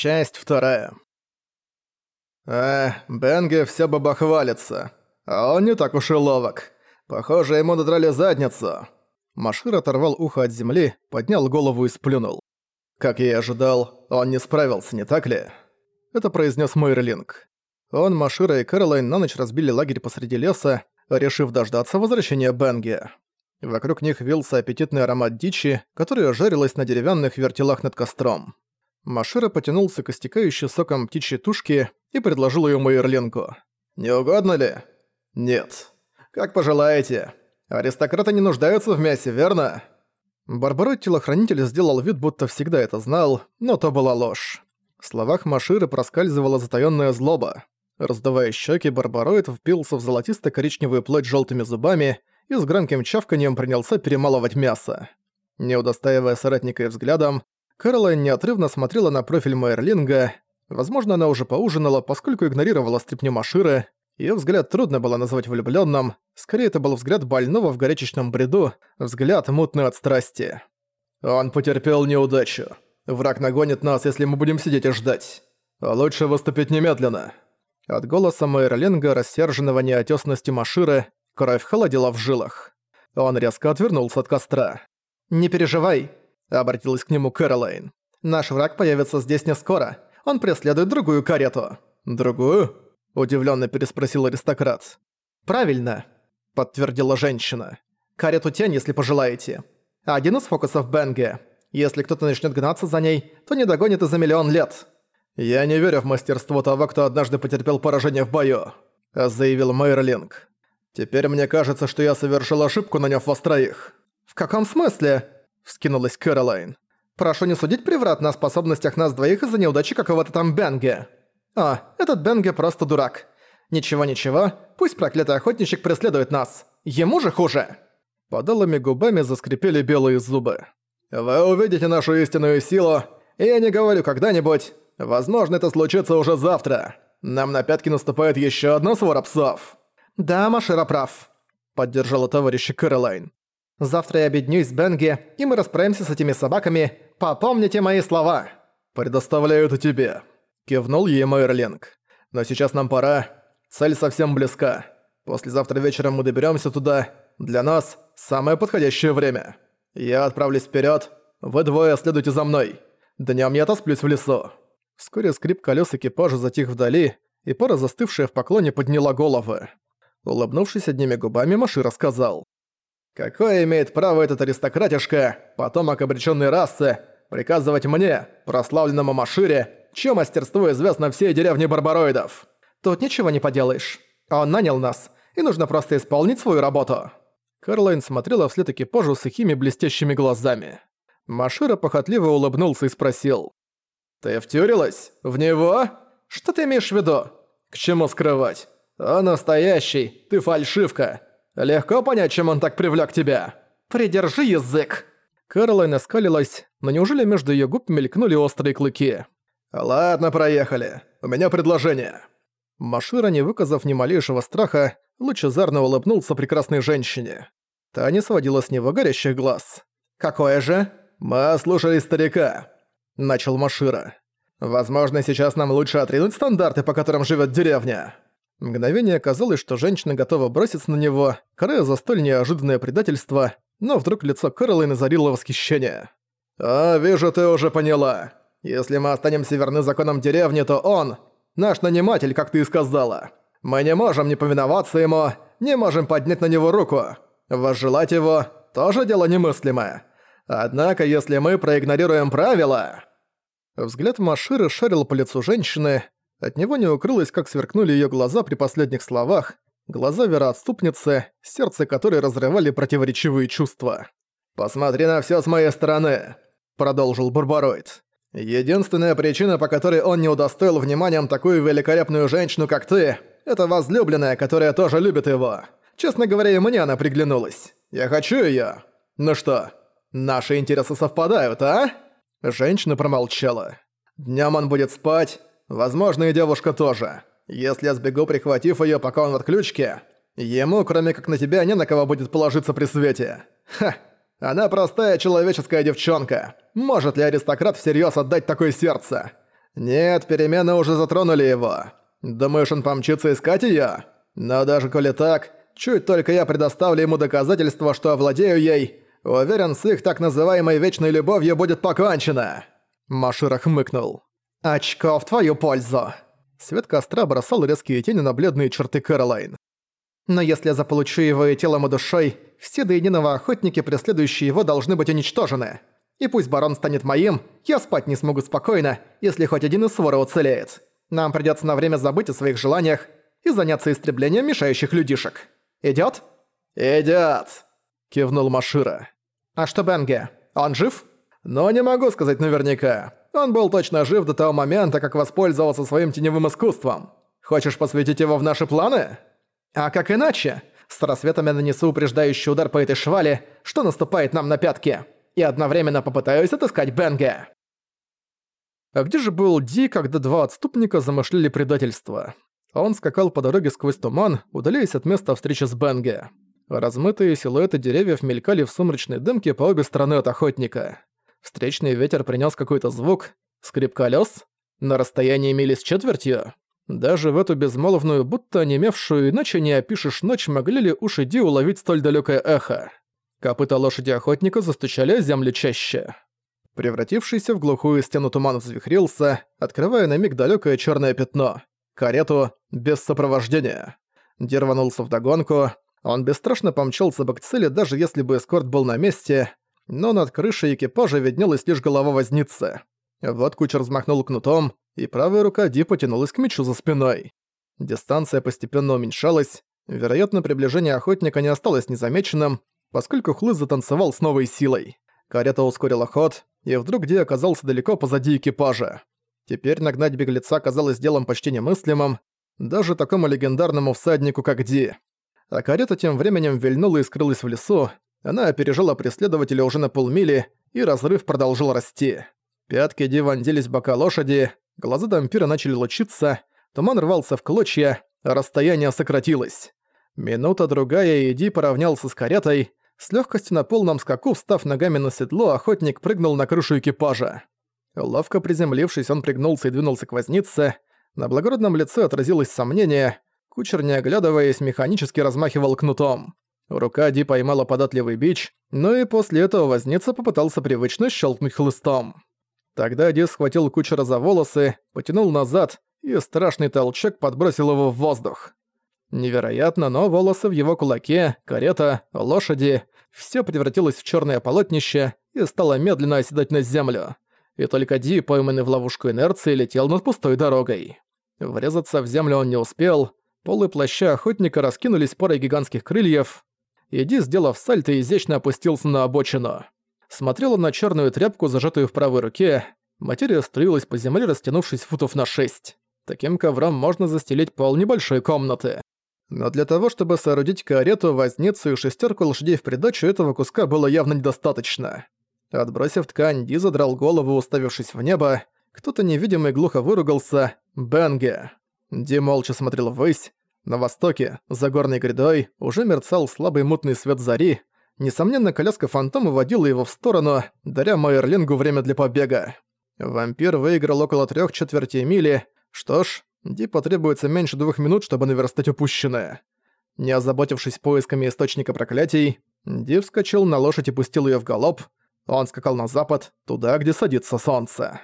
Часть вторая. Э, Бенге все бы хвалится. А он не так уж и ловок. Похоже, ему надрали задницу. Машир оторвал ухо от земли, поднял голову и сплюнул. Как я и ожидал, он не справился, не так ли? Это произнес Мейрлинг. Он, Машира и Кэролайн на ночь разбили лагерь посреди леса, решив дождаться возвращения Бенге. Вокруг них вился аппетитный аромат дичи, которая жарилась на деревянных вертелах над костром. Машира потянулся к истекающей соком птичьей тушки и предложил ее Мейерлинку. «Не угодно ли?» «Нет». «Как пожелаете. Аристократы не нуждаются в мясе, верно?» Барбарой телохранитель сделал вид, будто всегда это знал, но то была ложь. В словах Маширы проскальзывала затаённая злоба. Раздавая щеки, Барбароид впился в золотисто-коричневую плоть желтыми зубами и с громким чавканием принялся перемалывать мясо. Не удостаивая соратника и взглядом, Кэролайн неотрывно смотрела на профиль Мейерлинга. Возможно, она уже поужинала, поскольку игнорировала стряпню Маширы. Её взгляд трудно было назвать влюблённым. Скорее, это был взгляд больного в горячечном бреду, взгляд мутный от страсти. «Он потерпел неудачу. Враг нагонит нас, если мы будем сидеть и ждать. Лучше выступить немедленно». От голоса Мейерлинга, рассерженного неотёсностью Маширы, кровь холодила в жилах. Он резко отвернулся от костра. «Не переживай», Обратилась к нему Кэролайн. «Наш враг появится здесь не скоро. Он преследует другую карету». «Другую?» – удивленно переспросил аристократ. «Правильно», – подтвердила женщина. «Карету тень, если пожелаете. Один из фокусов Бенге. Если кто-то начнет гнаться за ней, то не догонит и за миллион лет». «Я не верю в мастерство того, кто однажды потерпел поражение в бою», – заявил Мейерлинг. «Теперь мне кажется, что я совершил ошибку, наняв вас троих». «В каком смысле?» Вскинулась Кэролайн. «Прошу не судить превратно о способностях нас двоих из-за неудачи какого-то там Бенге. А, этот Бенге просто дурак. Ничего-ничего, пусть проклятый охотничек преследует нас. Ему же хуже!» Подалыми губами заскрипели белые зубы. «Вы увидите нашу истинную силу, и я не говорю когда-нибудь. Возможно, это случится уже завтра. Нам на пятки наступает еще одна свора псов». «Да, Машира прав», — поддержала товарища Кэролайн. Завтра я объединюсь с Бенги, и мы расправимся с этими собаками. Попомните мои слова!» «Предоставляю это тебе», — кивнул ей Мейерлинг. «Но сейчас нам пора. Цель совсем близка. Послезавтра вечером мы доберемся туда. Для нас самое подходящее время. Я отправлюсь вперед. Вы двое следуйте за мной. Днем я отосплюсь в лесу». Вскоре скрип колес экипажа затих вдали, и пара, застывшая в поклоне, подняла головы. Улыбнувшись одними губами, Маши рассказал. Какое имеет право этот аристократишка, потомок обреченной расы, приказывать мне, прославленному Машире, чье мастерство известно всей деревне барбароидов? Тут ничего не поделаешь. Он нанял нас, и нужно просто исполнить свою работу». Карлайн смотрела вслед экипажу сухими блестящими глазами. Машира похотливо улыбнулся и спросил. «Ты втюрилась? В него? Что ты имеешь в виду? К чему скрывать? Он настоящий, ты фальшивка. Легко понять, чем он так привлёк тебя. Придержи язык!» Кэролайн оскалилась, но неужели между её губ мелькнули острые клыки? «Ладно, проехали. У меня предложение». Машира, не выказав ни малейшего страха, лучезарно улыбнулся прекрасной женщине. Та не сводила с него горящих глаз. «Какое же?» «Мы слушали старика», — начал Машира. «Возможно, сейчас нам лучше отринуть стандарты, по которым живёт деревня». Мгновение казалось, что женщина готова броситься на него, карая за столь неожиданное предательство, но вдруг лицо Кэролайн озарило восхищение. «А, вижу, ты уже поняла. Если мы останемся верны законам деревни, то он — наш наниматель, как ты и сказала. Мы не можем не повиноваться ему, не можем поднять на него руку. Возжелать его — тоже дело немыслимое. Однако, если мы проигнорируем правила...» Взгляд Маширы шарил по лицу женщины, от него не укрылось, как сверкнули её глаза при последних словах, глаза вероотступницы, сердце которой разрывали противоречивые чувства. «Посмотри на всё с моей стороны», — продолжил Барбароид. «Единственная причина, по которой он не удостоил вниманием такую великолепную женщину, как ты, это возлюбленная, которая тоже любит его. Честно говоря, и мне она приглянулась. Я хочу её. Ну что, наши интересы совпадают, а?» Женщина промолчала. Днём он будет спать, Возможно, и девушка тоже. Если я сбегу, прихватив её, пока он в отключке, ему, кроме как на тебя, не на кого будет положиться при свете. Ха! Она простая человеческая девчонка. Может ли аристократ всерьёз отдать такое сердце? «Нет, перемены уже затронули его. Думаешь, он помчится искать её? Но даже коли так, чуть только я предоставлю ему доказательства, что овладею ей, уверен, с их так называемой вечной любовью будет покончено!» Машира хмыкнул. «Очко в твою пользу!» Свет костра бросал резкие тени на бледные черты Кэролайн. «Но если я заполучу его и телом и душой, все до единого охотники, преследующие его, должны быть уничтожены. И пусть барон станет моим, я спать не смогу спокойно, если хоть один из свора уцелеет. Нам придётся на время забыть о своих желаниях и заняться истреблением мешающих людишек. Идёт? Идёт, кивнул Машира. А что Бенге? Он жив? Но не могу сказать наверняка. Он был точно жив до того момента, как воспользовался своим теневым искусством. Хочешь посвятить его в наши планы? А как иначе? С рассветом я нанесу упреждающий удар по этой швале, что наступает нам на пятки и одновременно попытаюсь отыскать Бенге. А где же был Ди, когда два отступника замышляли предательство? Он скакал по дороге сквозь туман, удаляясь от места встречи с Бенге. Размытые силуэты деревьев мелькали в сумрачной дымке по обе стороны от охотника. Встречный ветер принес какой-то звук, скрип колес, на расстоянии мили с четвертью. Даже в эту безмолвную, будто онемевшую, иначе не опишешь ночь, могли ли уши Ди уловить столь далекое эхо. Копыта лошади охотника застучали землю чаще. Превратившийся в глухую стену туман взвихрился, открывая на миг далёкое чёрное пятно. Карету без сопровождения. Ди рванулся вдогонку. Он бесстрашно помчался бы к цели, даже если бы эскорт был на месте, но над крышей экипажа виднелась лишь голова возницы. Вот кучер взмахнул кнутом, и правая рука Ди потянулась к мечу за спиной. Дистанция постепенно уменьшалась, вероятно, приближение охотника не осталось незамеченным, поскольку хлыст затанцевал с новой силой. Карета ускорила ход, и вдруг Ди оказался далеко позади экипажа. Теперь нагнать беглеца казалось делом почти немыслимым, даже такому легендарному всаднику, как Ди. А карета тем временем вильнула и скрылась в лесу, она опережала преследователя уже на полмили, и разрыв продолжил расти. Пятки Ди вонзились в бока лошади, глаза дампира начали лучиться, туман рвался в клочья, а расстояние сократилось. Минута-другая, и Ди поравнялся с каретой, с легкостью на полном скаку, встав ногами на седло, охотник прыгнул на крышу экипажа. Ловко приземлившись, он пригнулся и двинулся к вознице. На благородном лице отразилось сомнение. Кучер, не оглядываясь, механически размахивал кнутом. Рука Ди поймала податливый бич, но и после этого возница попытался привычно щелкнуть хлыстом. Тогда Ди схватил кучера за волосы, потянул назад, и страшный толчок подбросил его в воздух. Невероятно, но волосы в его кулаке, карета, лошади — все превратилось в черное полотнище и стало медленно оседать на землю. И только Ди, пойманный в ловушку инерции, летел над пустой дорогой. Врезаться в землю он не успел, полы плаща охотника раскинулись парой гигантских крыльев, и Ди, сделав сальто, изящно опустился на обочину. Смотрела на черную тряпку, зажатую в правой руке, материя струилась по земле, растянувшись футов на шесть. Таким ковром можно застелить пол небольшой комнаты. Но для того, чтобы соорудить карету, возницу и шестерку лошадей в придачу, этого куска было явно недостаточно. Отбросив ткань, Ди задрал голову, уставившись в небо. Кто-то невидимый глухо выругался «Бенге». Ди молча смотрел ввысь. На востоке, за горной грядой, уже мерцал слабый мутный свет зари. Несомненно, коляска фантома водила его в сторону, даря Майерлингу время для побега. Вампир выиграл около трех четвертей мили. Что ж, Ди потребуется меньше двух минут, чтобы наверстать упущенное. Не озаботившись поисками источника проклятий, Ди вскочил на лошадь и пустил ее в галоп. Он скакал на запад, туда, где садится солнце.